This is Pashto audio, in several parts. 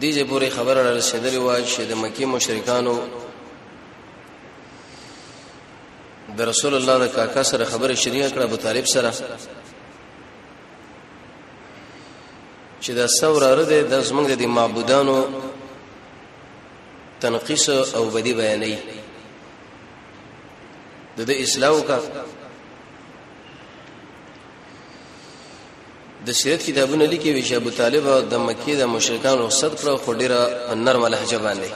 دې ځې پورې خبره را رسېدلې و چې د مکی مشرکانو د رسول الله د کاکا سره خبره شریعه کړه ابو طالب سره چې دا ثور را ده د زمونږ د معبودانو تنقیس او بدی بیانې د د اسلام کا د سیرت کتابونه لیکي وی چې ابو طالب د مکی د مشرکان رخصت کړو خو ډیره نرم لهجه باندې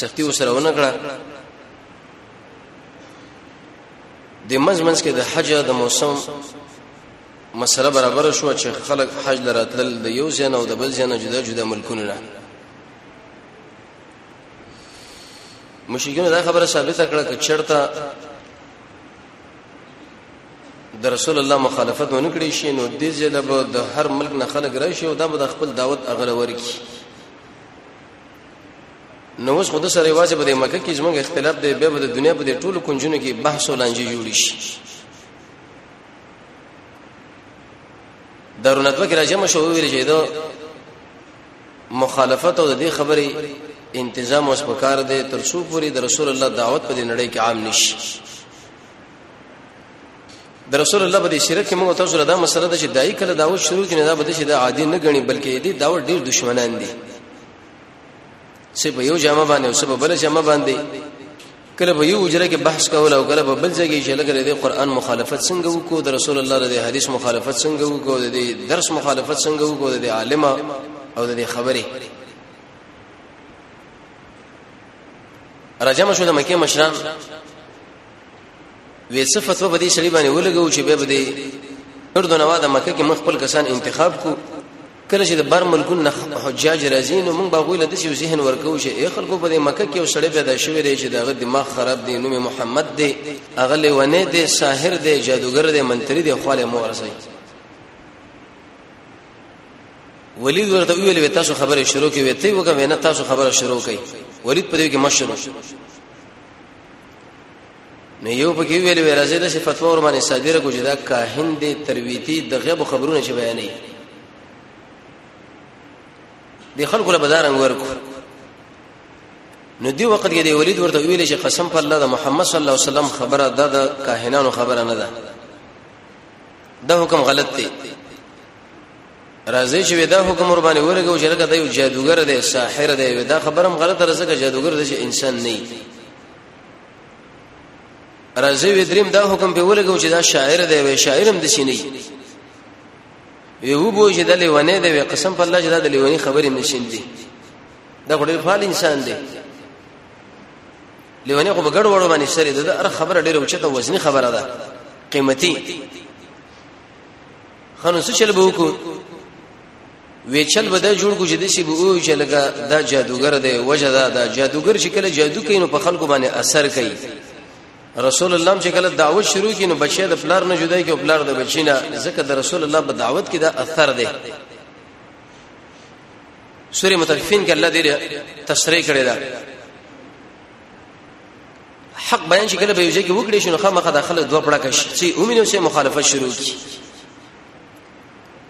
سختی وسره ونه کړه د منځ منځ کې د حج د موسم مسله برابر شو چې خلک حج لراتل د یو ځای نه او د بل ځای نه جدا جدا ملکونه نه مشرکین دا خبره ثابته کړه چې چرته د رسول الله مخالفت ونه کړی شي نو دې ځله به د هر ملک نه خلک راشي او دا به د خپل دعوت اغله ورکی نو اوس خود سره واځي په مکه کې زموږ اختلاف دی به د دنیا په ټولو کنجونو کې بحث او لانجې جوړ شي درونتو کې راځم شو ویل چې دا مخالفت او د دې خبرې انتظام اوس پکار دی تر څو پوری د رسول الله دعوت په نړۍ کې عام نشي د رسول الله په دې سیرت کې موږ تاسو له دا مسله ده چې دای کله داو شروع کړي دا بده چې دا عادي نه غني بلکې دې داو ډیر دشمنان دي څه په یو جامه باندې او څه په بل جامه باندې کله به یو اجره کې بحث کول او کله به بل ځای کې شلګ لري قرآن مخالفت څنګه وکړو د رسول الله د حدیث مخالفت څنګه وکړو د درس مخالفت څنګه وکړو د عالم او د خبرې راجم شو د مکه مشران وې صفت په دې سړي باندې ولګو چې به دې اردو نوا د مکه کې مخ خپل کسان انتخاب کو کله چې د بر ملکون نه حجاج راځي نو موږ باغوي لته چې ذهن ورکو چې اې خلکو په دې مکه کې وسړې پیدا شوې دی چې دغه دماغ خراب دی نوم محمد دی اغله ونه دی ساحر دی جادوګر دی منتری دی خاله مورسي ولید ورته ویل وی تاسو خبره شروع کوي ته وګوي نه تاسو خبره شروع کوي ولید په دې کې مشرو نو یو پکې ویل وی راځي د فتوا ور باندې صادره کو چې دا کاهن دې ترویتی د غیب خبرونه چې بیانې د خلکو له بازار انګور کو نو دی وخت کې دی ولید ورته ویل چې قسم په الله د محمد صلی الله علیه وسلم خبره ده د کاهنانو خبره نه ده دا حکم غلط دی راځي چې دا حکم ور باندې ورګو چې لکه دا یو جادوګر دی ساحر دی دا خبره هم غلطه راځي چې جادوګر دی چې انسان نه راځي وی دریم دا حکم په ورګو چې دا شاعر دی وی شاعر هم د شینی یو بو چې د لیونه دی قسم په الله چې دا د لیونی خبرې نشین دی دا ډېر فعال انسان دی لیونی خو بغړ وړو باندې سره ده هر خبره ډیره اوچته وزنی خبره ده قیمتي خنو څه چل به وکړو ویچل به دا جوړ کو چې د سی به او چې لګا دا جادوګر دی وجه دا دا جادوګر چې کله جادو کوي نو په خلکو باندې اثر کوي رسول الله چې کله دعوت شروع کینو بچی د پلار نه جدای کې پلار د بچی نه ځکه د رسول الله په دعوت کې دا اثر دی سوره متففین کې الله دې تشریح کړی دا حق بیان شي کله به یوځای کې وکړي شنو خامخا داخله دوه پړه کش چې اومینو سه مخالفت شروع کی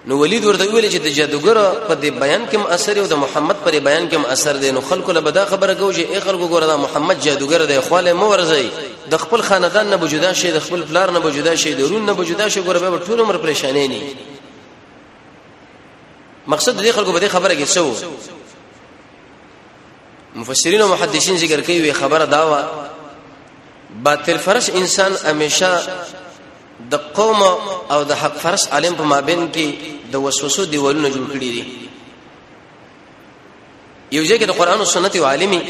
نو ولید ورته ویل چې د جادوګر په دې بیان کې اثر او د محمد پر بیان کې اثر دی نو خلکو له بدا خبره کوي چې اي خلکو ګوره دا محمد جادوګر دی خواله مو ورځي د خپل خاندان نه بجدا شي د خپل پلار نه بجدا شي د رون نه بجدا شي ګوره به ټول عمر پریشانې نه مقصد دې خلکو به دې خبره کې څه وو مفسرین او محدثین ذکر کوي وی خبره داوا باطل فرش انسان همیشه د قوم او د حق فرش عالم په مابین کې د وسوسو دیوالونه جوړ کړی دي یو ځای کې د قران او سنت یو عالمي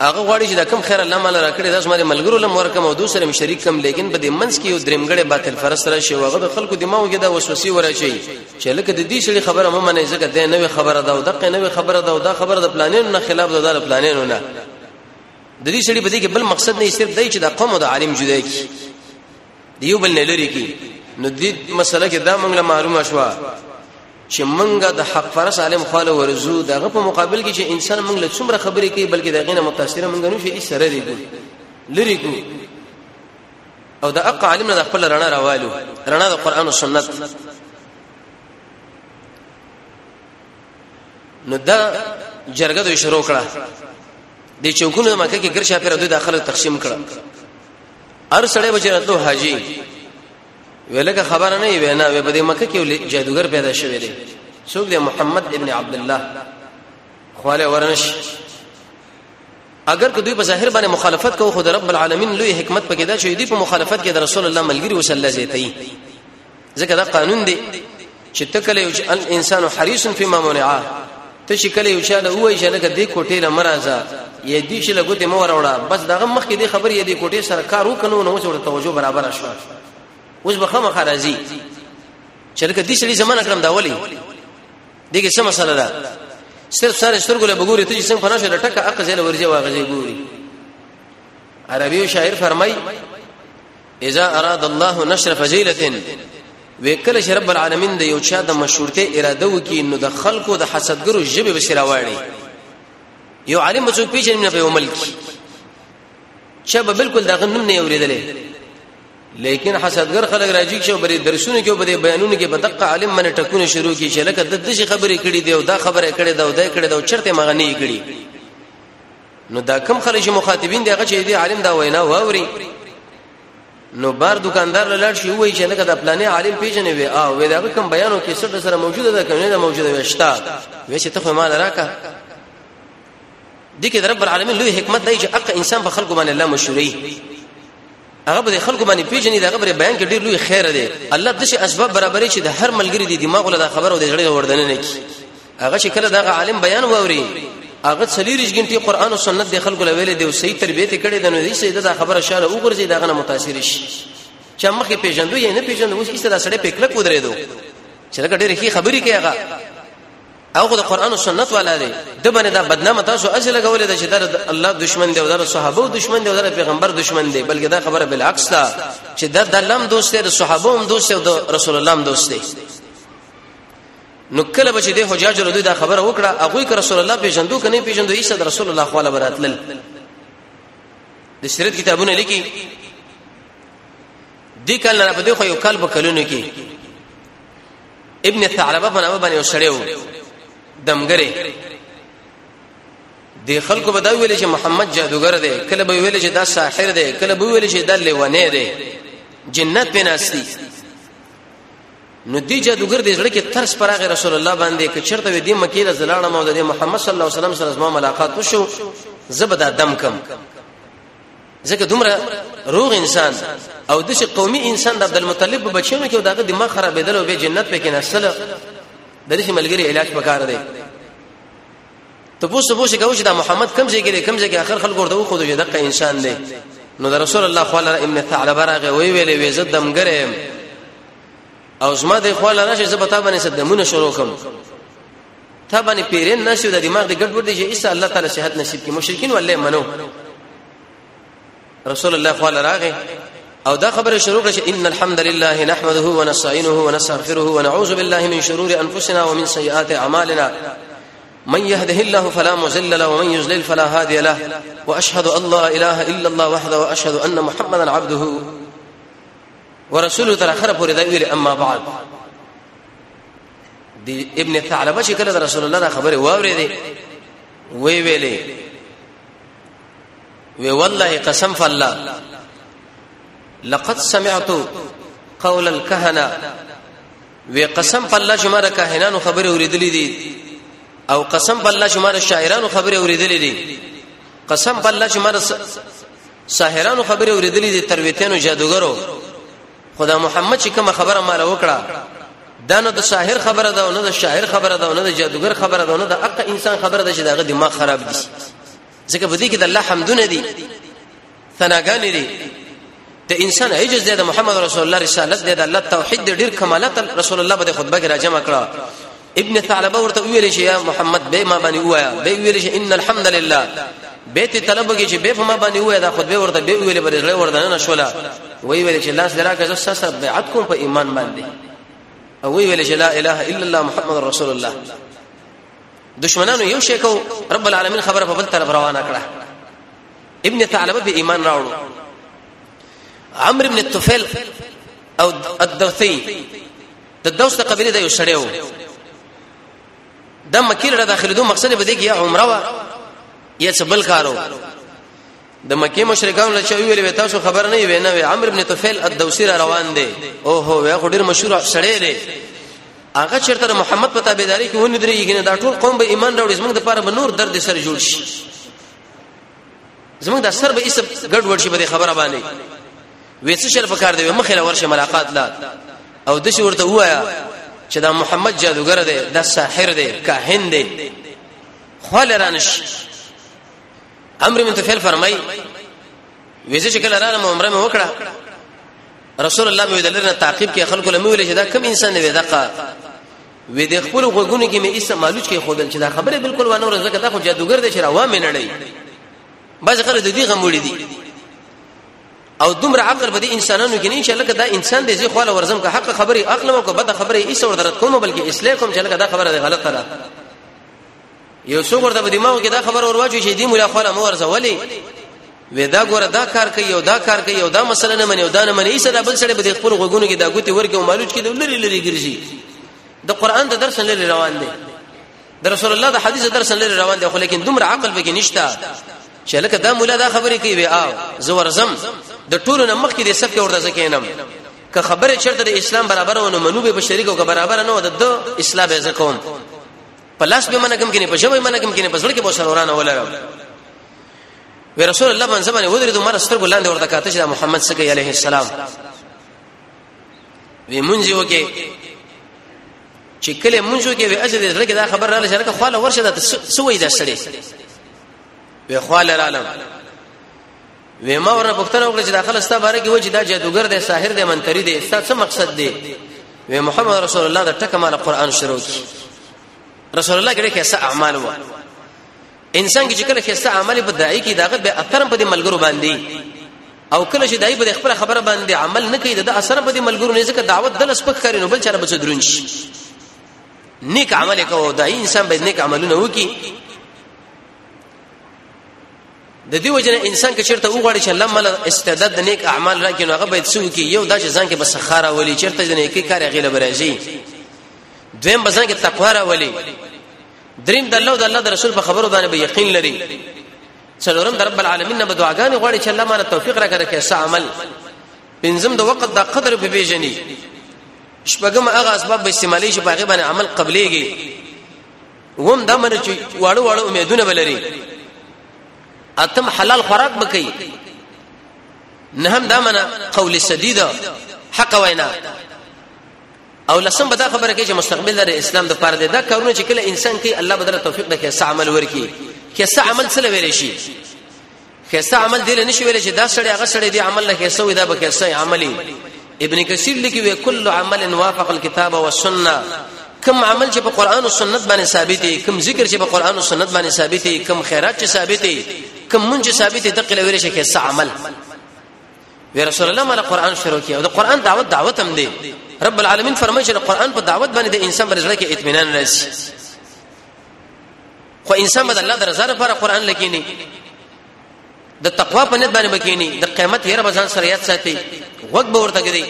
هغه غواړي چې دا کم خیر الله مال راکړي دا زموږ ملګرو لم ورکم او دوسر هم شریک کم لیکن په دې منځ کې یو درمګړې باطل فرس را شي وغه د خلکو دماغ کې دا وسوسې ورشي چې لکه د دې شړي خبره مې منې ځکه دا نوې خبره ده او دغه نوې خبره ده او دا خبره د پلانینو نه خلاف ده دا پلانینو نه د دې شړي په دې کې بل مقصد نه صرف دی چې دا قوم او د عالم جدا کی دیو بل نه لري کی نو دې مسله کې دا موږ له معلومه شو چې موږ د حق فرس عالم خال ورزو دغه په مقابل کې چې انسان موږ له څومره خبرې کوي بلکې دغه نه متاثر موږ نه شي سره لري کو لري کو او د اق عالم نه خپل رڼا راوالو رڼا د قران او سنت نو دا جرګه دوی شروع کړه د چوکونو مکه کې ګرځا پر دوی داخله تقسیم کړه هر سړی به چرته حاجی ویلګه خبره نه وي نه به د مکه کې جادوګر پیدا شوی دی څوک دی محمد ابن عبد الله خواله ورنش اگر که دوی په ظاهر باندې مخالفت کوو خو د رب العالمین لوی حکمت پکې دا چې دوی په مخالفت کې د رسول الله ملګری وسله زیتای ځکه دا قانون دی چې تکله یو انسان حریص فی ما منعا ته چې کله یو چا له وای چې لکه دې کوټې له مرزه یې دې چې لګوتې مو وروړه بس دغه مخ کې دې خبر یې دې کوټې سره کار وکنو نو څه توجه برابر شو اوس به خامخ راځي چې لکه دې سړي زمانہ کړم دا ولي دغه څه مسله ده صرف سره سترګو له بګوري ته څنګه فنا شو ټکه اق زله ورځي واغځي ګوري عربي شاعر فرمای اذا اراد الله نشر فضيله وکله چې رب العالمین د یو چا د مشورته اراده وکي نو د خلکو د حسدګرو ژبه بشرا واړي یو عالم څوک پیژنې نه په عمل کې چې به بالکل دغه نوم نه اوریدلې لیکن حسدګر خلک راځي چې بری درسونه کې بری بیانونه کې بدقه عالم من ټکونه شروع کی چې لکه د دې خبرې کړې دی او دا خبره کړې دا او دا کړې دا چرته مغنی کړې نو دا کم خلک چې مخاطبین دی هغه چې دی عالم دا وینا واوري نو بار دکاندار لاړ شي وایي چې لکه دا پلانې عالم پیژنې وي او وې دا کوم بیانو کې سره سره موجوده ده کنه نه موجوده وي شتا وې چې ته خو مال راکا دي کې رب العالمین لوی حکمت دی چې اق انسان په خلکو باندې الله مشوري هغه به خلکو باندې پیژني دا غبره بیان کې ډیر لوی خیر دی الله د شي اسباب برابرې چې د هر ملګری دی دماغ له خبرو د جړې وردنې نه کی هغه چې کله دا عالم بیان ووري هغه څلیریش غنټي قران او سنت د خلکو لویل دی او صحیح تربیت کړي د نو دې سیده دا خبره شاله وګرځي دا غنه متاثر شي چې مخکې پیژندو یې نه پیژندو اوس ایسته دا سړی پکړه کو درېدو چې لکه ډېر ښه خبرې کوي هغه او د قران او سنت والا دی د باندې دا بدنامه تاسو اصل غولې د چې در الله دشمن دی او در صحابه دشمن دی او در پیغمبر دشمن دی بلکې دا خبره بل عکس ده چې در د لم دوست دی د صحابه هم دوست دی او د رسول الله هم دوست دی نو کله به چې د حجاج ردوی دا خبره وکړه هغه که رسول الله پیژندو کنه پیژندو ایسه د رسول الله خواله براتل د سیرت کتابونه لیکي د کله نه په دې خو یو کال په کلونو کې ابن ثعلبه په نامه باندې وسړیو دمګره د خلکو به دا ویل چې محمد جادوګر دی کله به ویل چې دا ساحر دی کله به ویل چې دا لیوانه دی جنت په ناشتي نو دی جادوګر دی ځړه کې ترس پراغه رسول الله باندې ک چرته وې دی مکی له زلاړه مو د محمد صلی الله علیه وسلم سره زما ملاقات وشو زبدا دم کم ځکه دومره روغ انسان او د شي قومي انسان د عبد المطلب په بچیانو کې داغه دماغ خرابېدل او به جنت پکې نسل د دې ملګری علاج پکار دی ته پوښتنه پوښتنه کوي چې دا محمد کم ځای کې کم ځای کې اخر خلکو ورته وخو دوی دغه انسان دی نو د رسول الله صلی الله علیه وسلم ثعلب راغه وی ویلې وې زد دمګرم او زما د خپل راشه زبتا باندې صدمونه شروع کوم تا باندې پیرین نشو د دماغ دی ګډوډ دی چې عیسی الله تعالی صحت نصیب کړي مشرکین ولې منو رسول الله صلی الله راغه او دا خبره شروع کړه ان الحمد لله نحمده ونستعينه ونستغفره ونعوذ بالله من شرور انفسنا ومن سيئات اعمالنا من يهده الله فلا مضل له ومن يضلل فلا هادي له واشهد ان لا اله الا الله وحده واشهد ان محمدا عبده ورسوله تر اخره پورې دا ویل اما بعد دی ابن ثعلبه چې کله رسول الله دا خبره واورې دی وی ویلې وی والله قسم فالله لقد سمعت قول الكهنه وی قسم فالله چې ماره کاهنانو خبره اوریدلې دي او قسم فالله چې ماره شاعرانو خبره اوریدلې دي قسم فالله چې ماره ساحرانو خبره اوریدلې دي ترویتانو جادوګرو خدا محمد چې کوم خبره مال وکړه دا نه د ساحر خبره ده نه د شاعر خبره ده نه د جادوګر خبره ده نه د اق انسان خبره ده چې داغه دماغ خراب دي ځکه په دې کې د الله حمدونه دي ثناګان دي د انسان عجز دی د محمد رسول الله رسالت دی د الله توحید دی ډیر کمالات رسول الله په خطبه کې راجمع کړه ابن ثعلبه ورته ویل شي یا محمد به ما باندې وایا به ویل شي ان الحمد لله به ته طلب کې چې به په ما باندې وایا دا خود به ورته به ویل به زړه ورته نه شولا وی ویل چې لاس لرا که زس سب بیعت کوم په ایمان باندې او وی ویل چې لا اله الا الله محمد رسول الله دشمنانو یو شی کو رب العالمین خبره په بل طرف روانه کړه ابن ثعلبه به ایمان راوړو عمرو ابن الطفيل او الدوثي د دوست قبيله د یو سړی وو د مکی لړه داخله دوه مقصد به دی کې عمره وا یا څه بل کارو د مکی مشرکان له چوي ویل تاسو خبر نه وي نه وي عمرو ابن طفیل الدوسی را روان دی او هو وی خو ډیر مشهور سړی دی هغه چرته محمد په تابعداري کې ونی درېږي نه دا ټول قوم به ایمان راوړي زمونږ د پاره به نور درد سره جوړ شي زمونږ د سر به اسب ګډ وډ شي په خبره باندې وې څه شر پکار دی مخې له ورشه ملاقات لا او د شي ورته وایا چې دا محمد جادوګر دی دا ساحر دی کاهن دی خپل رانش امر من تفعل فرمای ویزه چې کله رانم عمره مې وکړه رسول الله مې دلته تعقیب کې خلکو لمه ویل چې دا کم انسان دی دغه وې د خپل غوګونو کې مې ایسه مالوچ کې خودل چې دا خبره بالکل وانه ورځه کدا خو جادوګر دی چې را وامه نه لړی بس خلک د دې غموړي دي او دومره عقل به دي انسانانو کې نه چې لکه دا انسان دې زی خواله ورزم که حق خبره اخلم او که بد خبره ایسه ور درت کوم بلکې اسلام کوم چې لکه دا خبره غلطه ده یو څوک ورته په دماغ کې دا خبر ورواچو چې دی مولا خپل مور زولې وې دا ګوره دا کار کوي او دا کار کوي او دا مسله نه مني او دا نه مني ایسه دا بل سره به خپل غوګونو کې دا ګوتې ورکه او مالوچ کې د لری لری ګرځي د قران د درس لری روان دي د رسول الله د حدیث درس لری روان دي خو لیکن دومره عقل به کې نشتا چې لکه دا مولا دا خبرې کوي وې آو زه ورزم د ټولو نه مخکې د سب کې ورته ځکینم که خبره چرته د اسلام برابر ونه منو به شریک او که برابر نه و د اسلام به زکوم په لاس به منګم کینې په ژبه منګم کینې په زړه کې به سره ورانه ولرم وی رسول الله باندې باندې ودرې دوه مرستر ګلاندې ورته کاته چې محمد صلی الله علیه السلام وی مونږ یو کې چې کله مونږ یو کې وی اجر دې لکه دا خبر رااله چې لکه خاله ورشه دا سوې دا سړې وی خاله رالم وې ما ورنه پوښتنه وکړه چې داخله ستا باره کې و چې دا جادوګر دی ساحر دی منتری دی ستا څه مقصد دی وې محمد رسول الله د ټکه مال قران شروع کی رسول الله کې څه اعمال و انسان کې چې کله څه عمل په دای کې داغه به اثر په دې ملګرو باندې او کله چې دای په خپل خبره باندې عمل نه کوي د اثر په دې ملګرو نه ځکه دعوت د لس پک کاری نو بل چاره بچ درون شي نیک عمل کوو دای انسان به نیک عملونه وکي د دې وجنه انسان کې چیرته وغواړي چې الله مل استعداد د نیک اعمال راکړي نو هغه باید سوي کې یو داسې ځان کې بس خاره ولي چیرته جنې کې کار غیله برازي دویم بزن کې تقوا را ولي دریم د الله او د الله د رسول په خبرو باندې به یقین لري څلورم د رب العالمین نه دعاګانې غواړي چې الله مال توفیق راکړي کې څه عمل پنځم د وخت د قدر په پیژني شپږم هغه اسباب به استعمالي شي په هغه باندې عمل قبليږي وم دا منه چې واړو واړو امیدونه بلري اتم حلال خوراک بکې نه هم دا منه قول سدید حق وینا او لسم بدا خبره کوي چې مستقبل د اسلام د پاره ده دا کارونه چې کله انسان کوي الله بدره توفیق ده کې عمل ورکی کې عمل سره ویل شي خسته عمل دی نه شي ویل چې دا سړی هغه سړی دی عمل نه خسته وي دا به خسته عملي ابن کثیر لیکي وی کل عمل وافق الكتاب والسنه کم عمل چې په قران او سنت باندې ثابت دی کم ذکر چې په قران او سنت باندې ثابت دی کم خیرات چې ثابت دی کم منځ ثابت دی دقل ویل شي خسته عمل وی رسول الله مله قران شروع کیو دا قران دعوت دعوت هم دی رب العالمین فرمایي چې قران په دعوت باندې د انسان پر ځړه کې اطمینان راشي خو انسان به الله درزه لپاره قران لګینی د تقوا په نیت باندې بکینی د قیامت هر بزان سره یاد ساتي وګ به ورته کړي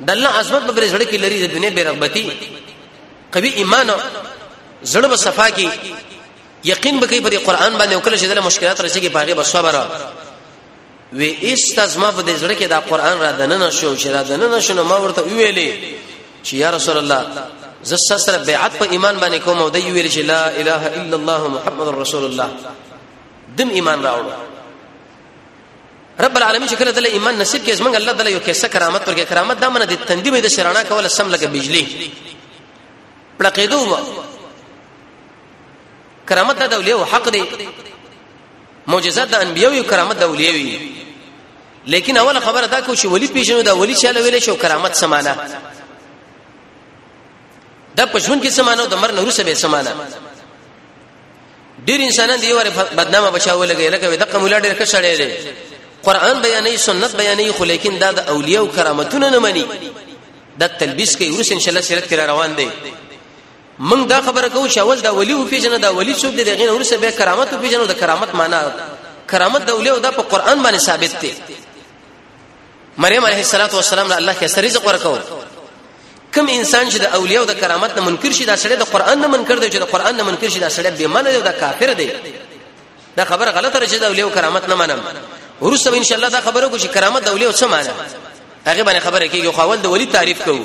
د الله عظمت به زړه کې لري د دنیا بے رغبتی قوي ایمان زړه به صفا کی یقین به کوي په قران باندې او کله چې د مشکلات رسیږي په هغه به صبر وی ایست زما په دې زړه کې دا قران را دننه شو چې را دننه شو نو ما ورته ویلې چې یا رسول الله زه سره بیعت په ایمان باندې کوم او د ویل چې لا اله الا الله محمد رسول الله دم ایمان راوړو رب العالمین چې کله د ایمان نصیب کې زمنګ الله تعالی یو کیسه کرامت ورکه کرامت دا منه د تندې مې د شرانا کوله سم لکه بجلی پړقېدو کرامت د اولیاء حق دی معجزات د انبیو یو کرامت د اولیاء وی لیکن اول خبره دا کو چې ولی پیژنو دا ولی چاله ویل شو کرامت سمانه دا پښون کې سمانه د مر نور سبه سمانه ډیر انسانان دی وره بدنامه بچاو لګي لکه دغه مولا ډیر کښړې دي قران بیانې سنت بیانې خو لیکن دا د اولیاء او کرامتونه نه مني دا تلبیس کوي ورس ان شاء الله سیرت کې روان دي موږ دا خبره کوو چې اول دا ولی او پیژنه دا ولی څوک دی دغه ورسه به کرامت او پیژنه د کرامت معنا کرامت د اولیاء دا په قران باندې ثابت دی مریم علیه السلام له الله کې سره رزق ورکاو کم انسان چې د اولیاء او د کرامت نه منکر شي دا سړی د قران نه منکر دی چې د قران نه منکر شي دا سړی به منه دی دا کافر دی دا خبره غلطه راځي د اولیاء او کرامت نه منم ورسره ان شاء الله دا خبره کو چې کرامت د اولیاء څه معنی هغه باندې خبره کیږي خو اول د ولی تعریف کوو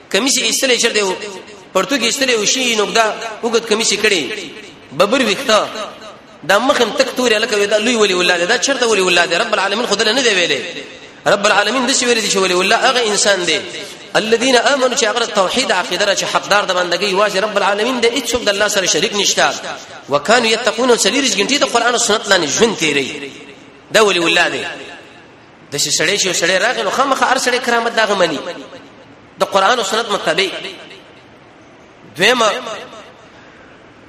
کمیس ایستلې چر دی پرتو کې ایستلې او شي نوګدا وګت کمیس کړي ببر وخته دا مخم تک توري لکه دا لوی ولي ولاده دا چرته ولي ولاده رب العالمین خود نه دی ویلې رب العالمین د څه ویلې چې ولي ولا هغه انسان دی الذين امنوا چې هغه توحید عقیده چې حقدار د بندګۍ واجه رب العالمین د هیڅ د الله سره شریک نشته وکانو یتقون سلیرج ګنټي د قران او سنت لاندې ژوند تیری دا ولي ولاده د شي سړی چې سړی راغی نو خامخ هر سړی کرامت دغه مني د قران او سنت مطابق دویمه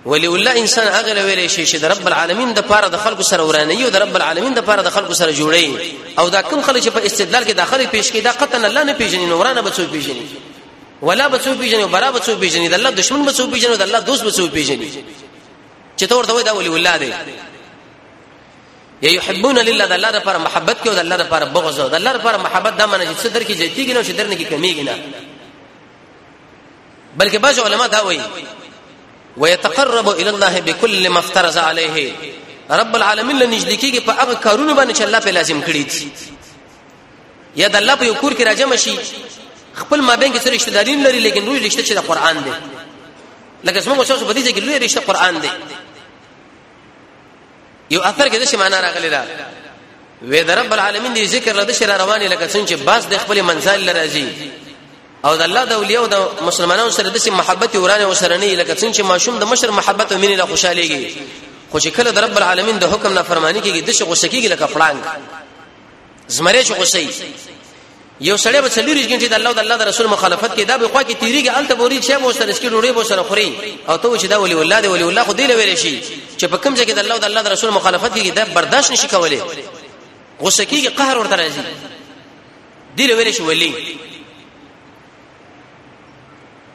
ولی الله انسان هغه ویلې شي چې د رب العالمین د پاره د خلکو سره ورانه یو د رب العالمین د پاره د خلکو سره جوړي او دا کم خلک چې په استدلال کې داخلي پیش کې دا قطعا الله نه پیژني نو ورانه بچو پیژني ولا بچو پیژني برا بچو پیژني د الله دشمن بچو پیژني د الله دوست بچو پیژني چې تور ته وای دا ولی الله دی یا یحبون لله د الله لپاره محبت کې او د الله لپاره بغض او د الله لپاره محبت دا معنی چې صدر کې زیاتیږي نو صدر نه کې کمیږي نه بلکې بعض علما دا وایي ويتقرب الى الله بكل ما افترض عليه رب العالمین له نږدې کېږي په هغه کارونه باندې چې الله په لازم کړی دي یا د الله په یو کور کې راجم شي خپل مابین کې سره رشتہ دارین لري لیکن روی رشتہ چې د قران دی لکه څنګه چې په دې کې لوی رشتہ قران دی یو اثر کې د شي معنا راغلی دا وې د رب العالمین دی ذکر لده شر رواني لکه څنګه چې باز د خپل منزل لراځي او د الله د اولیاء او د مسلمانانو سره د محبت ورانه وسره نه لکه څنګه چې ماشوم د مشر محبت او مینې له خوشاليږي خو چې کله د رب العالمین د حکم نه فرمانی کیږي د شغو سکیږي لکه پړانګ زمره چې غوسي یو سړی به څلور غنټې د الله او د الله د رسول مخالفت کې دا به خو کې تیریږي الته بوري چې مو سره سکي ډوړې مو سره خوري او ته چې دا ولي الله دی ولي الله خو دې لوي شي چې په کوم ځای کې د الله او د الله د رسول مخالفت کې دا برداشت نشي کولای غوسه کیږي قهر ورته راځي دې لوي شي ولي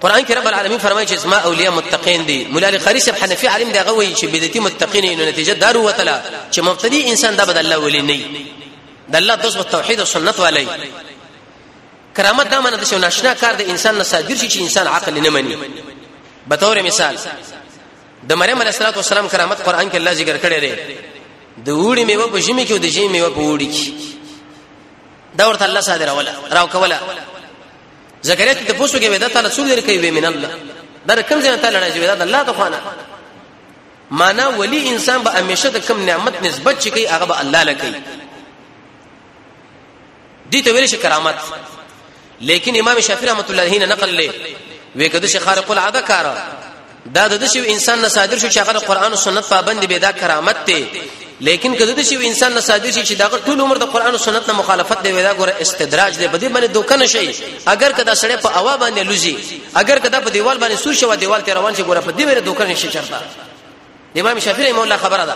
قران کې رب العالمین فرمایي چې اسماء اولیاء متقین دي مولا علی قاری صاحب حنفي عالم دا غوي چې بدعتي متقین نو نتیجه دار وتله چې مبتدی انسان دا بد الله ولي نه د الله د توحید او سنت والی کرامت دا معنی د شو ناشنا کار د انسان نه صادر شي چې انسان عقل نه مني به تور مثال د مریم علیه الصلاه والسلام کرامت قران کې الله ذکر کړی دی د وړي میوه په ژمي کې او د ژمي میوه په وړي کې دا ورته الله صادره ولا راو کولا زکریا ته پوسو کې ودا تعالی څوک درکې وې من الله دا کوم ځای ته لړای وې دا الله ته خوانه معنا ولی انسان به همیشه د کم نعمت نسبت چې کوي هغه به الله لکې دي ته ویل شي کرامت لیکن امام شافعی رحمت الله علیه نقل لې وې کده شي خارق العاده کارا دا د دشي انسان نه صادر شو چې هغه قرآن او سنت پابند به دا کرامت ته لیکن کله چې انسان نه صادر شي چې دا ټول عمر د قرآن او سنت نه مخالفت دی ودا ګوره استدراج دی بده باندې دوکه نشي اگر کدا سړی په اوا باندې لوزي اگر کدا په دیوال باندې سور شو دیوال ته روان شي ګوره په دې باندې دوکه نشي چرته امام شافعي مولا خبره ده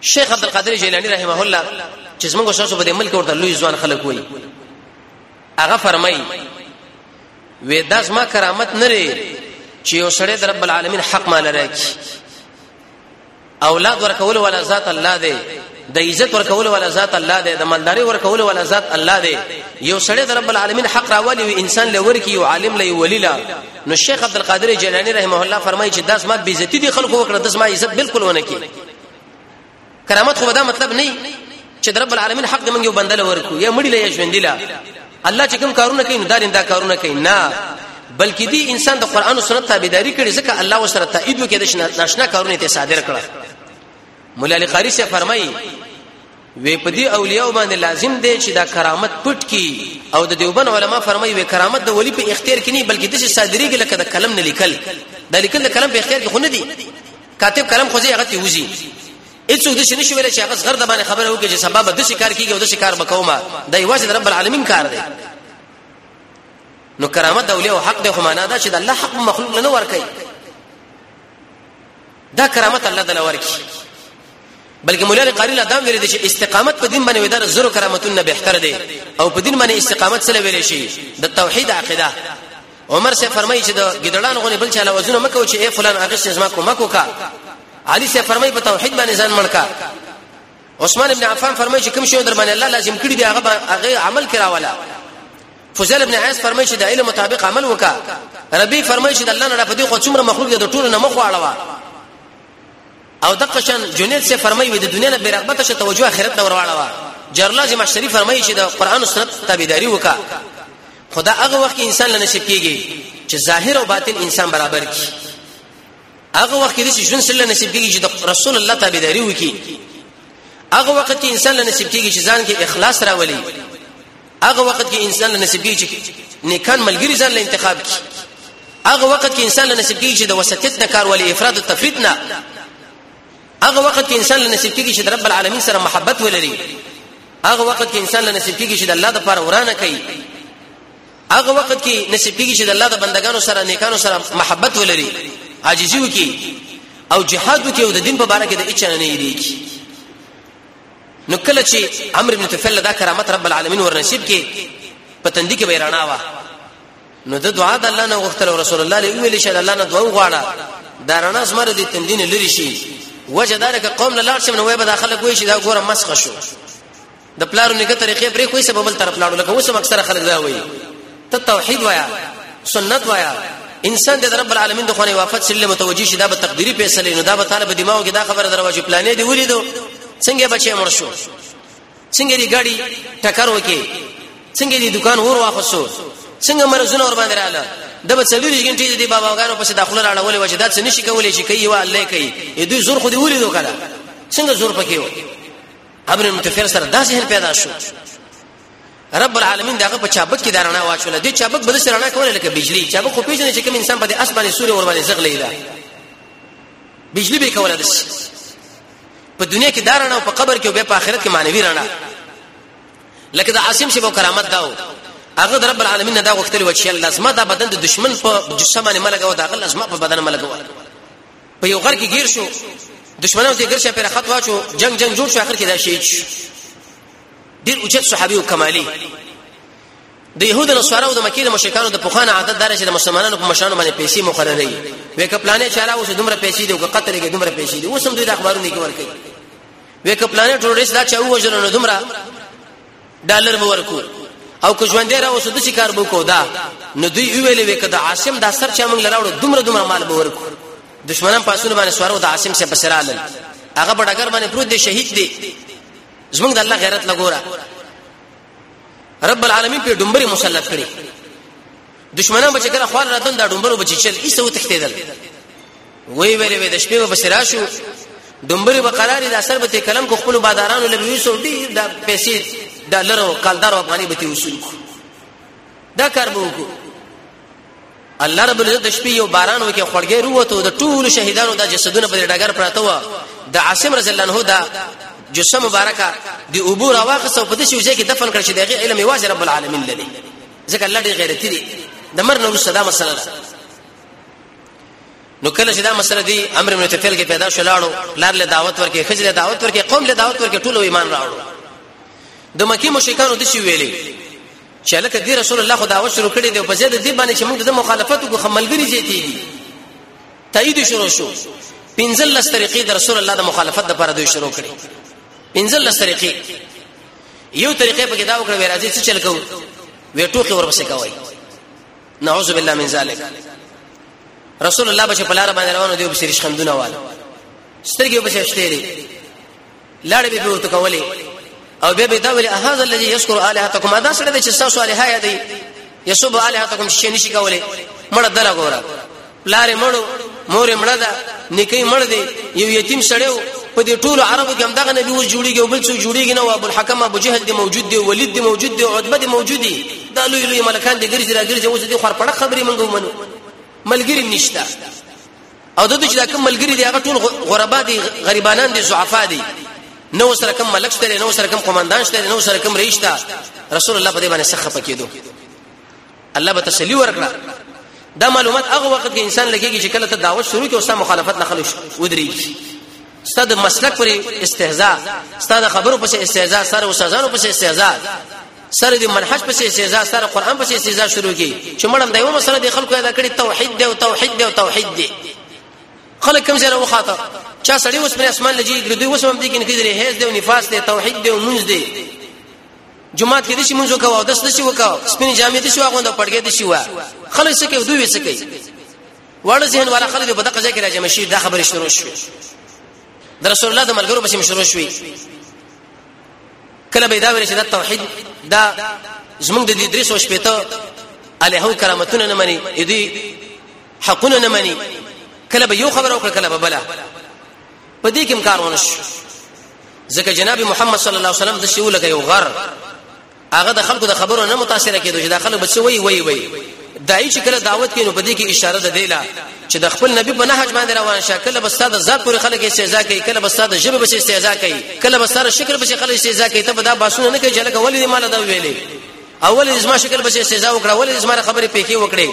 شیخ عبد القادر جیلانی رحمه الله چې زمونږ شاسو په دې ملک ورته لوی ځوان خلک وایي هغه فرمای وې داس ما کرامت نه لري چې یو سړی د رب العالمین حق مال راکړي اولاد ورکول ولا ذات الله دی د عزت ورکول ولا ذات الله دی د مالداري ورکول ولا ذات الله دی یو سړی د رب العالمین حق راولي وي انسان لور کی یو عالم لې ولیلا نو شیخ عبد القادر جیلانی رحمه الله فرمایي چې داس ما بیزتی دي خلکو وکړه داس ما عزت بالکل ونه کی کرامت خو دا مطلب نه چې رب العالمین حق د منګو بندل ورکو یا مړی لې ژوند لا الله چې کوم کارونه کوي نو دارین دا کارونه کوي نه بلکې دی انسان د قران او سنت تابعداري کړي ځکه الله وسره تایید وکړي د ناشنا کارونه ته صادر کړه مولا علی قاری سے فرمایي وې په دې اولیاء باندې لازم دی چې دا کرامت پټ کی او د دیوبن علما فرمایي وې کرامت د ولی په اختیار کې نه بلکې د صادری کې لکه د قلم نه لیکل د لیکل د قلم په اختیار کې خو نه دی کاتب قلم خو زی هغه تی وزي هیڅوک د شنو ویل چې هغه زغر د باندې خبره وکړي چې سبب د څه کار کیږي او د څه کار وکوما د یوازې رب العالمین کار دی نو کرامت د اولیاء حق دی خو معنا دا چې د الله حق مخلوق نه ور کوي دا کرامت الله د لور کوي بلکې مولانا قاری لا دام ویل دي چې استقامت په دین باندې ودار زرو کرامتونه به تر دي او په دین باندې استقامت سره ویل شي د توحید عقیده عمر سے فرمایي چې د ګډړان غونې بل چاله وزونه مکو چې اے فلان هغه زما کومک وکا علي سے فرمایي په توحید باندې ځان مړکا عثمان ابن عفان فرمایي چې کوم شی در باندې الله لازم کړی دی هغه هغه عمل کراواله فضل ابن عیاض فرمایي چې د علم مطابق عمل وکا ربي فرمایي چې د الله نه په دې خو څومره مخلوق دی د ټولو نه مخ واړه او دغه شان جنید سے فرمایي د دنیا نه بیرغبت شه توجه آخرت ته ورواړه جرلازم شریف فرمایي چې د قران او سنت تابعداري وکا خدا هغه وخت انسان له نصیب کیږي چې ظاهر او باطن انسان برابر کی هغه وخت کې چې ژوند سره نصیب کیږي چې رسول الله تابعداري وکي هغه وخت کې انسان له نصیب کیږي چې ځان کې اخلاص راولي هغه وخت کې انسان له نصیب کیږي چې نیکان ملګری ځان له انتخاب کی هغه وخت کې انسان له نصیب کیږي چې د وسطیت نه کار ولې افراد او تفرید نه هغه وخت کې انسان له نصیب کېږي چې رب العالمین سره محبت ولري هغه وخت کې انسان له نصیب کېږي چې الله د پر ورانه کوي هغه وخت کې نصیب کېږي چې د الله د بندگانو سره نیکانو سره محبت ولري عاجزي وکي او جهاد وکي او د دین په باره کې د اچا نه یریږي نو کله چې عمرو بن طفیل دا کرامت رب العالمین ورنصیب کې پتندې کې بیرانا وا نو د دعا د الله نه غوښتل رسول الله علیه ویل شه الله نه دعا وغواړه دا رڼا زمره دي تندین لري شي وجه دار که قوم لاله شم نو وای به داخله کوی شي دا ګوره مسخ شو د پلارو نیګه طریقې پرې کوی سبب بل طرف لاړو لکه اوس اکثره خلک دا وایي ته توحید وایا سنت وایا انسان د رب العالمین د خونه وافت سره متوجی شي دا به تقدیری فیصله نه دا به طالب دماغ کې دا خبره درواجه پلانې دی ولیدو څنګه بچي مر شو څنګه دې ګاډي ټکر وکي څنګه دې دکان ور واخصو څنګه مرزونه ور باندې رااله د به څلور غنټې دې باباګانو پسې داخله رااله ولې وجه دا څه نشي کولای شي کوي وا الله کوي دوی زور خو دې ولې دوه کړه څنګه زور پکې و ابن متفر سره دا ذهن پیدا شو رب العالمین داغه په چابک کې دارنا واچول دي چابک بده سره نه کوله لکه بجلی چابک خو پیژنې چې کوم انسان په دې اسماني سوري ور باندې زغلې ده بجلی به کوله دسی په دنیا کې دارنه او په قبر کې او به په آخرت کې معنوي رڼا لکه د عاصم شیبو کرامت داو هغه د رب العالمین نه دا غوښتل و چې الله زما دا بدن د دشمن په جسم باندې ملګو دا غل زما په بدن ملګو په یو غر کې گیر شو دشمنانو ته ګرشه پر خط واچو جنگ جنگ جوړ شو اخر کې دا شهید شو ډیر اوچت صحابي او کمالي د يهود او نصارا او د مکی د مشرکانو د پخوانه عادت دار چې د مسلمانانو په مشانو باندې پیسې مقررې وي کپلانې چې علاوه سو دومره پیسې دي او قطر کې دومره پیسې دي اوس هم دوی د اخبارونو کې ورکړي وي کپلانې ټوریست دا چې وو جنونو دومره ډالر به ورکو او که ژوند را اوس د څه کار بو کو دا نو دوی ویلې وي کده عاصم دا سر چې موږ لراوړو دومره دومره مال به ورکو دشمنان پاسونه باندې سوارو د عاصم سره بسرالل هغه بډګر باندې پروت دی شهید دی زمونږ د الله غیرت لګورا رب العالمین په ډمبري مسلط کړي دشمنان به چې کله خوان راتل دا ډمبرو به چیچل ایسه و تختیدل وی ویلې وې د شپې به سرا شو ډمبري به قرار د اثر به کلم کو خپل بادارانو لبي یوسو ډیر د پیسې ډالر او کالدار افغاني به تی وصول کو دا کار به وکړو الله رب العزت د شپې یو باران وکي خړګې وروته د ټولو شهیدانو د جسدونو په ډګر پراته و د عاصم رضی الله عنه دا جسم مبارکه د ابو راواخص او په دې شوځه کې دفن کړ چې دغه علم واجب رب العالمین لدی ځکه الله دې غیرتی دی د مر نور صدا مسله ده نو کله چې دا مسله دی امر ابن تفیل کې پیدا شولاړو لار له دعوت ورکې خځه له دعوت ورکې قوم له دعوت ورکې ټول ایمان راوړو د مکی مشرکانو د شی ویلي چې لکه دی رسول الله خو دعوت شروع کړي دی په زیاده دی باندې چې موږ د مخالفت کو خملګری زیاتیږي تایید شروع شو پنځل لس طریقې د رسول الله د مخالفت لپاره دوی شروع کړي پنځل لس طریقې یو طریقې په کې دا وکړه ورازي چې چل کو وې ټوخي ورپسې کوي نعوذ بالله من ذلک رسول الله بشه پلار باندې روانو دی په سریش خندونه وال سترګې په شپشته لاړې به ورته کولې او به به دا ویل هاذا الذي يشكر الهاتكم ادا سره چې تاسو الها یادې یسوب الهاتکم شي نشي کولای مړ دلا ګورا لارې مړو مور مړ ده نکي مړ دی یو یتیم سړیو په دې ټولو عربو کې هم دغه نبی و جوړیږي او بل څو جوړیږي نو ابو الحکم ابو جهل دی موجود دی ولید دی موجود دی عتبه دی موجود دی دا لوی لوی ملکان دی ګرځي را ګرځي اوس دې خور پړه خبرې منګو منو ملګری نشته او د دوی چې دا کوم ملګری دی هغه ټول غربا دي غریبانان دي ضعفا دي نو سره کوم ملک شته نو سره کوم قومندان شته نو سره کوم رئیس شته رسول الله په دې باندې سخه پکېدو الله به تسلی ورکړه دا معلومات هغه وخت کې انسان لګيږي چې کله ته دعوت شروع کې او ستا مخالفت نه خلوش ودرېږي ستا د مسلک پر استهزاء ستا د خبرو پسې استهزاء سره او سزانو پسې استهزاء سره د منهج په سیزا سره قران په سیزا شروع کی چې مړم دایو مسله د خلکو ادا کړی توحید دی او توحید دی او توحید دی خلک کوم سره وخاطه چا سړی اوس پر اسمان لږی ګرځي اوس هم دي کې نه کیږي هیڅ دی او نفاس دی توحید دی او منځ دی جمعات کې دې شي منځو کاوه داس دې شي وکاو سپین جامې دې شي واغوند پړګې دې شي وا خلک څه کوي دوی څه کوي وړ ذهن والا خلک په دغه ځای کې راځي مشي دا خبره شروع شوه د رسول الله د ملګرو پسې شروع شوه کله به دا ویل چې دا توحید دا زمونږ د دې درې سو شپېته الهو کرامتونه نه مني دې حقونه نه مني کله به یو خبر او کله به بلا په دې کې امکار ونش ځکه جناب محمد صلی الله علیه وسلم د شیو لګي غر هغه د خلکو د خبرو نه متاثر کېدو چې د خلکو به څه وایي وایي وایي دای چې کله دعوت کینو په دې کې اشاره ده دیلا چې د خپل نبی په نهج باندې روان شه کله به ستاسو ذات پر خلک استهزاء کوي کله به ستاسو ژبه به استهزاء کوي کله به ستاسو شکل به خلک استهزاء کوي ته به دا باسونه نه کوي چې لکه ولې مال دا ویلې اول ازما شکل به استهزاء وکړه ولې ازما خبرې پیکې وکړي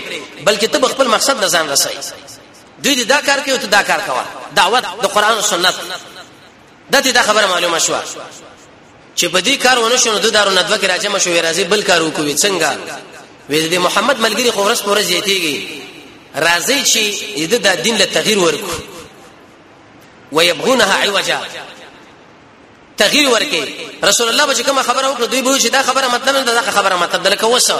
بلکې ته خپل مقصد نه ځان رسای دوی دا کار کوي ته دا کار کوه دعوت د قران او سنت دته دا خبره معلومه شوه چې په دې کار ونه شونه د دارو ندوه کې راځم شو راځي بل کار وکوي څنګه وې د محمد ملګری خو ورس پورې زیاتیږي راځي چې د دین له تغییر ورکو ويبغونها عوجا تغییر ورکې رسول الله به کوم خبره وکړه دوی به چې دا خبره مطلب نه دا خبره مطلب ده لکه وسه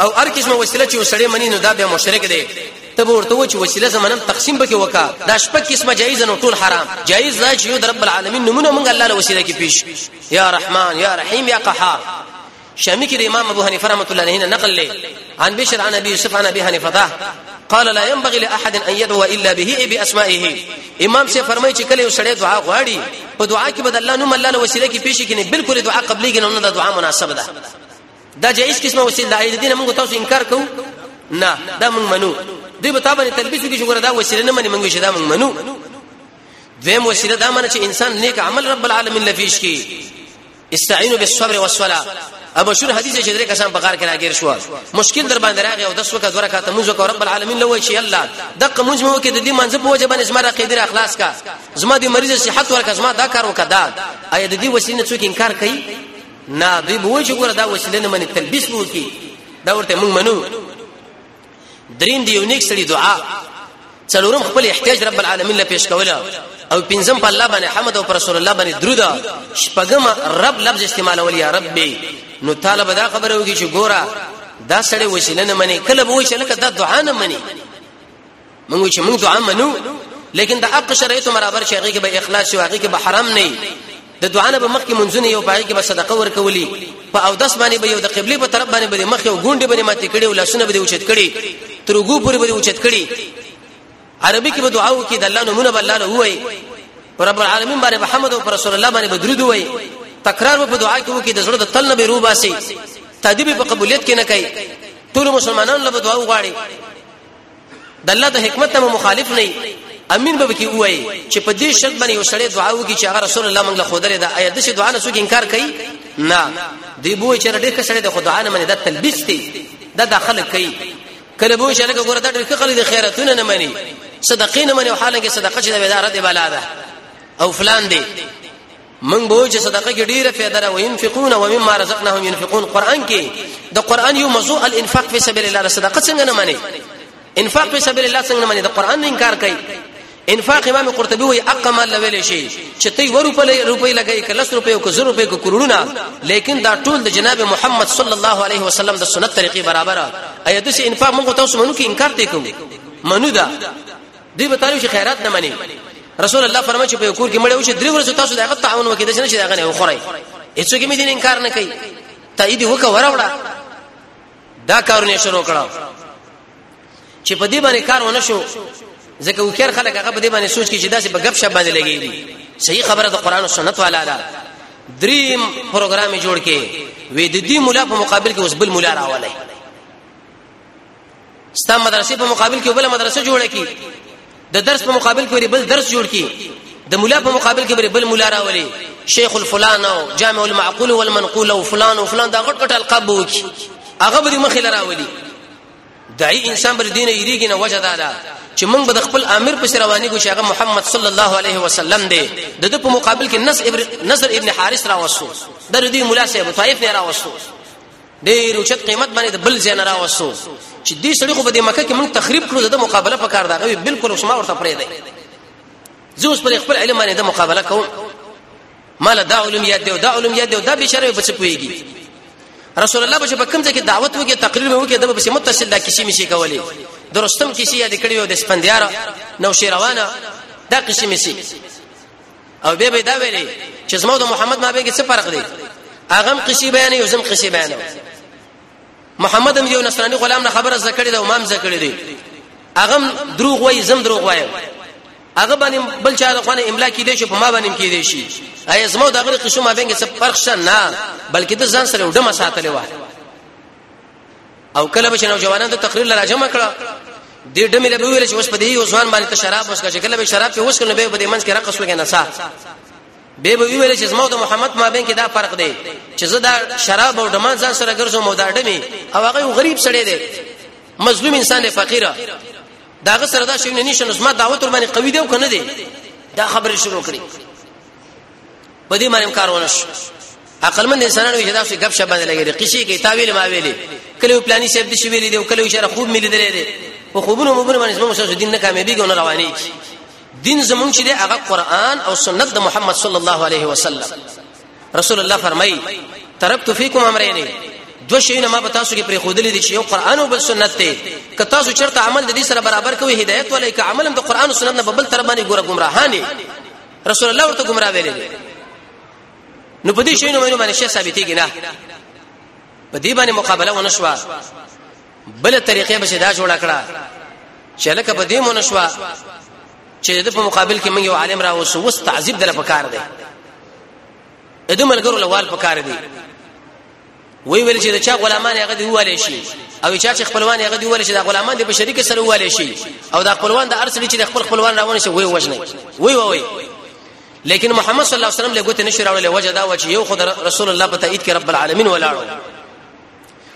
او هر قسمه وسیله چې وسړې منی نو دا به مشرک دی ته ورته و چې وسیله زمنن تقسیم بکې وکا دا شپږ قسمه جایز نه ټول حرام جایز دا چې یو د رب العالمین نمونه مونږ الله له وسیله کې پیش یا رحمان یا رحیم یا قهار شامی کې د امام ابو حنیفه رحمۃ اللہ علیہ نقل لې عن بشر عن ابي يوسف عن ابي حنیفه قال لا ينبغي لاحد ان يدعو الا به اي باسمائه امام سے فرمایي چې کله یو سړی دعا غواړي په دعا کې بد الله نوم الله له وسیله کې پیش کینی بالکل دعا قبلې کې نه دعا مناسب ده دا جایز قسمه وسیله ده اې دې نه موږ تاسو انکار کوو نه دا موږ منو دوی به تابانه تلبیس وکړي شګره دا وسیله نه مني موږ شدا موږ منو دویم وسیله دا منه چې انسان نیک عمل رب العالمین لفیش کی استعینوا بالصبر والصلاه ابو شر حدیث چې درې کسان په غار کې راګیر شو مشکل در باندې راغی او د سوکه دوه رکعات موږ کو رب العالمین لوي چې الله دغه موږ مو کې د دې منځ په وجه باندې زما عقیده اخلاص کا زما د مریض صحت ورکه زما دا کار وکړه دا اې د دې وسیله څوک انکار کوي نه دوی به وایي چې ګوره دا وسیله نه مني تلبیس به وکړي دا ورته موږ منو دریم دی یو نیک سړي دعا څلورم خپل احتیاج رب العالمین له پیش کوله او پنځم په الله باندې حمد او رسول الله باندې درود شپږم رب لفظ استعمالول یا ربي نو طالب دا خبره وږي چې ګوره دا سړی وسیله نه مني کله به وسیله کړه دا دعا نه مني موږ چې موږ دعا منو لیکن د حق شرایط برابر شي هغه کې به اخلاص شي هغه کې به حرام نه د دعا نه به مخکې منځونه یو پای کې به صدقه ورکولي په او داس باندې به یو د قبلي په طرف باندې به مخ یو ګونډې باندې ماتې کړي او لاسونه به اوچت کړي تر وګو پورې به اوچت کړي عربي کې به دعا وکړي د الله نومونه به الله له وای رب العالمین باندې محمد او رسول الله باندې درود وای تکرار په دعا کې وکړي د زړه د تل نه به روباسي تدبیر په قبولیت کې نه کوي ټول مسلمانانو له دعا وغواړي د الله د حکمت ته مخالف نه امین به کی وای چې په دې شرط باندې یو سړی دعا وکړي چې هغه رسول الله موږ له خو درې دا آیا د شي دعا نه څوک انکار کوي نه دی بو چې ډېر کسړی د خدای نه مني د تلبیس دی دا داخله کوي کله بو چې لکه ګوره دا ډېر خلک د خیراتونه نه مني صدقې نه مني او حالانکه صدقه چې د ادارت بالا ده او فلان دی من به چې صدقه کې ډیره فایده را وینفقون و مما رزقناهم ينفقون قران کې د قران یو موضوع الانفاق فی سبیل الله صدقه څنګه نه معنی انفاق فی سبیل الله څنګه نه معنی د قران نه انکار کوي انفاق امام قرطبي وي اقم لویل شي چې تی ور روپې روپې لګي کله سر روپې کو زر روپې کو کروڑونه لیکن دا ټول د جناب محمد صلی الله علیه وسلم د سنت طریقې برابر ایا د انفاق موږ تاسو منو کې انکار ته کوم منو دا دوی به تعالی چې خیرات نه مني رسول الله فرمایي چې په کور کې مړ او چې درې ورځې تاسو دغه تعاون وکړئ چې نه چې دغه نه وخورئ هیڅ کې مې دین انکار نه کوي تایید وکړه وراوړه دا کارونه شروع کړه چې په دې باندې کار ونه شو ځکه وکړ خلک هغه په دې باندې سوچ کې چې دا چې په غب شپ باندې لګي دي صحیح خبره د قران او سنت والا ده دریم پروګرام جوړ کې وې د دې مولا په مقابل کې اوس بل مولا راولای ستا مدرسې په مقابل کې بل مدرسه جوړه کی د درس په مقابل کې بل درس جوړ کی د مولا په مقابل کې بل مولا راولي شیخ الفلان او جامع المعقول والمنقول او فلان او فلان دا غټ غټ القاب وکي هغه به مخې لراولي دای انسان بر دین یریږي نه وجه دا ده چې موږ به خپل امیر په رواني کو شیخ محمد صلی الله علیه وسلم دی د دې په مقابل کې نصر ابن نصر ابن حارث راوستو د دې مولا صاحب طائف نه راوستو ډیر اوچت قیمت باندې د بل ځای نه راوستو چې دې سړي خو په دې مکه کې موږ تخریب کړو د مقابله په کار دا غوي بالکل اوس ما ورته پرې دی زه اوس پر خپل علم باندې د مقابله کوم مال دا علم یاد دی او دا علم یاد دی او دا به شرم په څه پويږي رسول الله بشه په کوم ځای کې دعوت وکي تقریر وکي د بشه متصل دا کیسې مشي کولې درستم کیسې یاد کړې او د سپندیار نو شیروانه دا کیسې مشي او به به دا ویلي چې زموږ د محمد مابه کې څه فرق دی هغه هم قصي بیان یو زم قصي بیان محمد هم یو نصراني غلام نه خبره زکړې ده او مام زکړې دي هغه دروغ وای زم دروغ وای هغه باندې بل چا خو نه املا کې دي شي په ما باندې کې دي شي اي زمو د غره قسمه بنګ څه فرق نه بلکې د ځان سره وډه مساتلې وای او کله به چې نوجوانان ته تقریر لراجمه کړه دې ډمې له ویل چې اوس په دې یو ځوان باندې شراب وسکه چې کله به شراب په وسکه نو به په دې منځ کې رقص وګڼه نسا به به ویل چې زما او محمد ما بین کې دا فرق دی چې زه دا شراب او ډمان ځان سره ګرځم او دا ډمې او هغه غریب سړی دی مظلوم انسان دی فقیر داغه سره دا شي نه نشنه زما دعوت ور باندې قوی دی او کنه دی دا خبره شروع کړي په دې باندې کار ونه شو عقل مند انسانانو چې دا څه غب شپ باندې لګیږي قصې کې تاویل ما ویلې کله پلاني سیب دي شي ویلې دی کله شر خوب ملي درې دی او خوبونو مبونه باندې زموږ سره دین نه کامیابیږي نه رواني دین زموږ چې دی هغه قران او سنت د محمد صلی الله علیه وسلم رسول الله فرمایي ترکت فیکم امرین دو شیونه ما په تاسو کې پرې خودلې دي چې یو قران او بل سنت دی که تاسو چرته عمل د دې سره برابر کوئ هدایت ولای که عمل د قران او سنت نه بل تر باندې ګوره گمراهانه رسول الله ورته گمراه ویل دي نو په دې شی نو مې باندې شی ثابتېږي نه په دې باندې مقابله ونشوا بل طریقې به دا جوړ کړه چې لکه په دې مونشوا چې د په مقابل کې موږ یو عالم را وسو وس تعذيب دل پکار دی اده ملګرو لوال پکار دی وی ویل چې دا چا غلامان هغه دی والي شي او چا چې خپلوان هغه دی والي شي دا غلامان دی په شریک سره والي شي او دا خپلوان د ارسل چې د خپل خپلوان راوونه شي وی وژني وی وی لیکن محمد صلی الله علیه وسلم له ګوت نشو راوړل وجه دا و چې یو خدای رسول الله په تایید کې رب العالمین ولاړو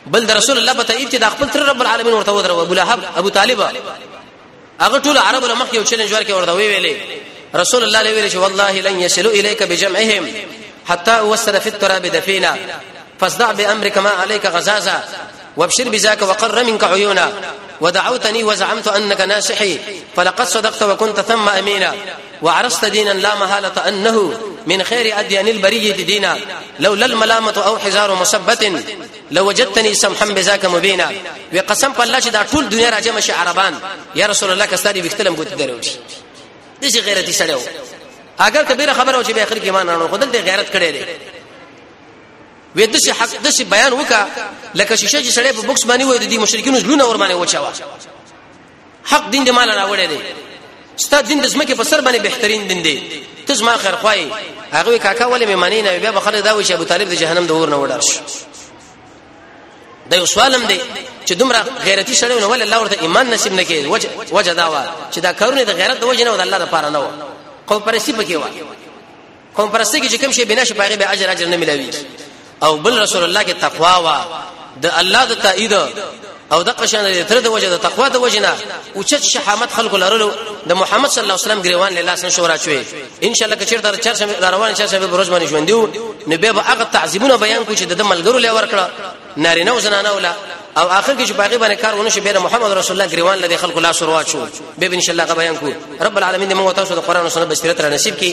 بل د رسول الله په تایید کې د خپل تر رب العالمین ورته ودرو ابو لهب ابو طالب هغه ټول عرب له مخ یو چیلنج ورکې ورته وی ویلې رسول الله له ویل چې والله لن يصلوا اليك بجمعهم حتى وسر في التراب دفينا فاصدع بامرك ما عليك غزازا وابشر بذاك وقر منك عيونا ودعوتني وزعمت أنك ناصحي فلقد صدقت وكنت ثم أمينا وعرست دينا لا مهالة أنه من خير أديان البرية دينا لولا الملامة أو حزار مصبة لو وجدتني سمحم بذاك مبينا وی قسم په الله چې دا ټول دنیا راځم شي عربان یا رسول الله کستاري وختلم ګوت دروي دي چې غیرت یې سره و اگر کبیره خبره و چې به اخر کې ایمان راړو خدل دې غیرت کړي دي وې د شي حق د شي بیان وکا لکه شیشه چې سړی په بوکس باندې وای د دې مشرکین زلونه ور باندې وچاوه حق دین دې مال راوړې دي ستا دین د زمکه په سر باندې بهترین دین دی ته زما خیر خوای هغه کاکا ولې مې معنی نه بیا به خلک دا وایي چې ابو طالب د جهنم د اور نه وډار شو دا یو سوالم دی چې دومره غیرتی سره نو ول الله ورته ایمان نصیب نه کړي وجه وجه دا وا چې دا کارونه د غیرت د وجه نه ول الله لپاره نه و قوم پرستی پکې و قوم پرستی کې چې کوم شی بنا شي پاغه به اجر اجر نه ملاوي او بل رسول الله کې تقوا وا د الله د تایید او د قشان د تر د وجه د تقوا د وجه نه او چې شهامت خلق لرلو د محمد صلی الله علیه وسلم ګریوان له لاس نشو راچوي ان شاء الله کچیر در چر سم روان چر سم به روز باندې ژوند دیو نو به هغه تعذيبونه بیان کو چې د ملګرو له ورکړه نارینه او زنانه ولا او اخر کې چې باقي باندې کار ونه شي به محمد رسول الله ګریوان له خلق لاس ورواچو به ان شاء الله غو بیان کو رب العالمین موږ تاسو د قران او سنت بشریت را نصیب کړي